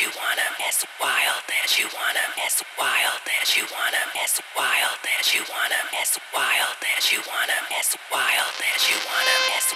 you wanna, as wild as you wanna, as wild as you wanna, as wild as you wanna, as wild as you wanna, as wild as you wanna, as